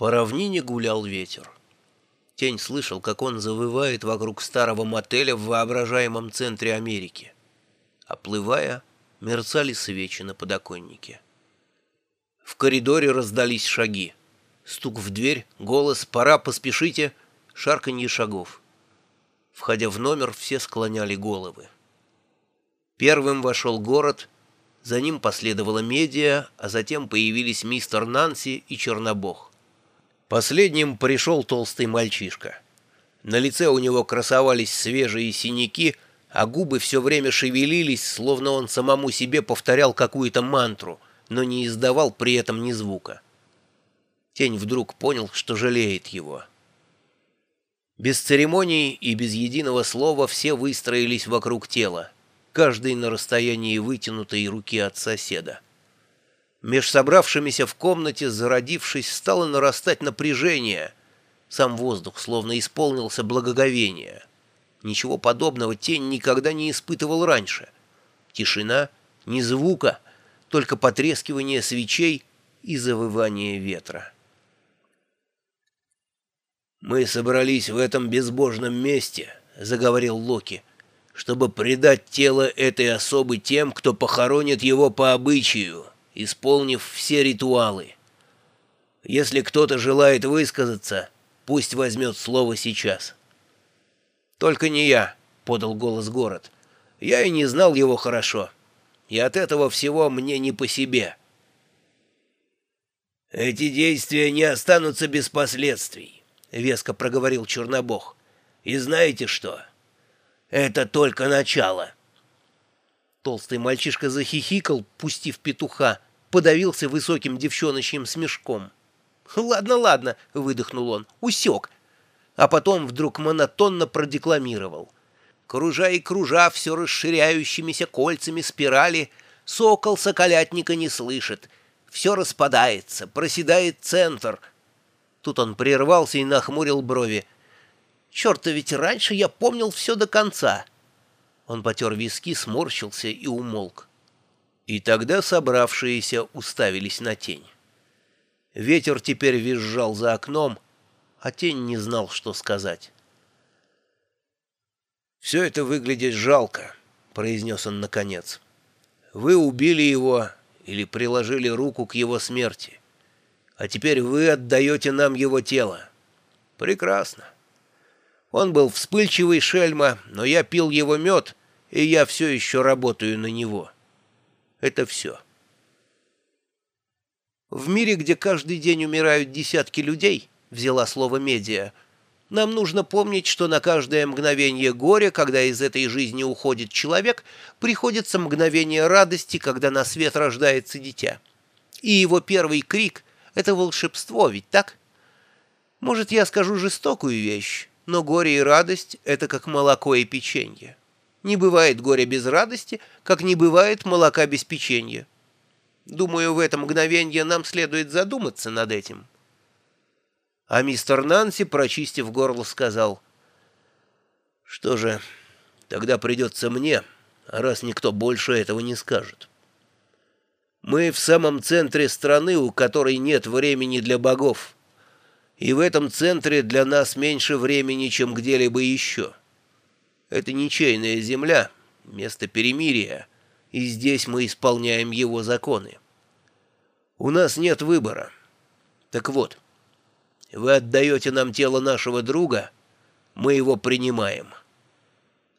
По равнине гулял ветер. Тень слышал, как он завывает вокруг старого мотеля в воображаемом центре Америки. Оплывая, мерцали свечи на подоконнике. В коридоре раздались шаги. Стук в дверь, голос «Пора, поспешите!» шарканье шагов. Входя в номер, все склоняли головы. Первым вошел город, за ним последовала медиа, а затем появились мистер Нанси и Чернобог. Последним пришел толстый мальчишка. На лице у него красовались свежие синяки, а губы все время шевелились, словно он самому себе повторял какую-то мантру, но не издавал при этом ни звука. Тень вдруг понял, что жалеет его. Без церемоний и без единого слова все выстроились вокруг тела, каждый на расстоянии вытянутой руки от соседа. Меж собравшимися в комнате, зародившись, стало нарастать напряжение. Сам воздух словно исполнился благоговения. Ничего подобного тень никогда не испытывал раньше. Тишина, ни звука, только потрескивание свечей и завывание ветра. «Мы собрались в этом безбожном месте», — заговорил Локи, «чтобы предать тело этой особы тем, кто похоронит его по обычаю, исполнив все ритуалы. Если кто-то желает высказаться, пусть возьмет слово сейчас». «Только не я», — подал голос город. «Я и не знал его хорошо, и от этого всего мне не по себе». «Эти действия не останутся без последствий». — веско проговорил Чернобог. «И знаете что? Это только начало». Толстый мальчишка захихикал, пустив петуха, подавился высоким девчоночьим смешком. «Ладно, ладно», — выдохнул он, — «усек». А потом вдруг монотонно продекламировал. Кружа и кружа все расширяющимися кольцами спирали, сокол соколятника не слышит. Все распадается, проседает центр — Тут он прервался и нахмурил брови. «Черт-то ведь раньше я помнил все до конца!» Он потер виски, сморщился и умолк. И тогда собравшиеся уставились на тень. Ветер теперь визжал за окном, а тень не знал, что сказать. «Все это выглядит жалко», — произнес он наконец. «Вы убили его или приложили руку к его смерти а теперь вы отдаете нам его тело. Прекрасно. Он был вспыльчивый шельма, но я пил его мед, и я все еще работаю на него. Это все. В мире, где каждый день умирают десятки людей, взяла слово медиа, нам нужно помнить, что на каждое мгновение горя, когда из этой жизни уходит человек, приходится мгновение радости, когда на свет рождается дитя. И его первый крик — это волшебство, ведь так? Может, я скажу жестокую вещь, но горе и радость — это как молоко и печенье. Не бывает горя без радости, как не бывает молока без печенья. Думаю, в это мгновенье нам следует задуматься над этим. А мистер Нанси, прочистив горло, сказал, «Что же, тогда придется мне, раз никто больше этого не скажет». Мы в самом центре страны, у которой нет времени для богов. И в этом центре для нас меньше времени, чем где-либо еще. Это ничейная земля, место перемирия, и здесь мы исполняем его законы. У нас нет выбора. Так вот, вы отдаете нам тело нашего друга, мы его принимаем.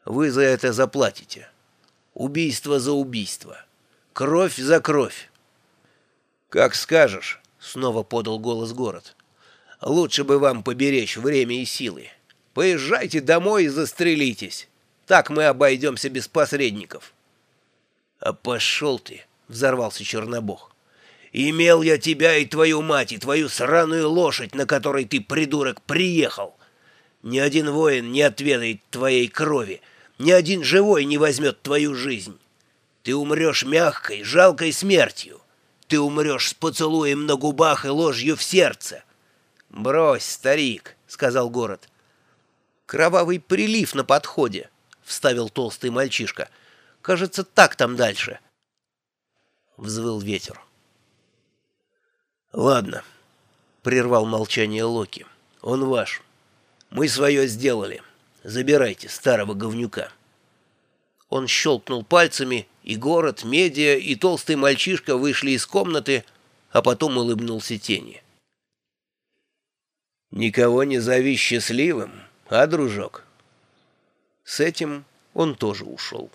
Вы за это заплатите. Убийство за убийство. Кровь за кровь. Как скажешь, снова подал голос город. Лучше бы вам поберечь время и силы. Поезжайте домой и застрелитесь. Так мы обойдемся без посредников. А пошел ты, взорвался Чернобог. Имел я тебя и твою мать, и твою сраную лошадь, на которой ты, придурок, приехал. Ни один воин не отведает твоей крови, ни один живой не возьмет твою жизнь. Ты умрешь мягкой, жалкой смертью. Ты умрешь с поцелуем на губах и ложью в сердце. «Брось, старик», — сказал город. «Кровавый прилив на подходе», — вставил толстый мальчишка. «Кажется, так там дальше». Взвыл ветер. «Ладно, — прервал молчание Локи. «Он ваш. Мы свое сделали. Забирайте старого говнюка». Он щелкнул пальцами, и город, медиа и толстый мальчишка вышли из комнаты, а потом улыбнулся тени. «Никого не зови счастливым, а, дружок?» С этим он тоже ушел.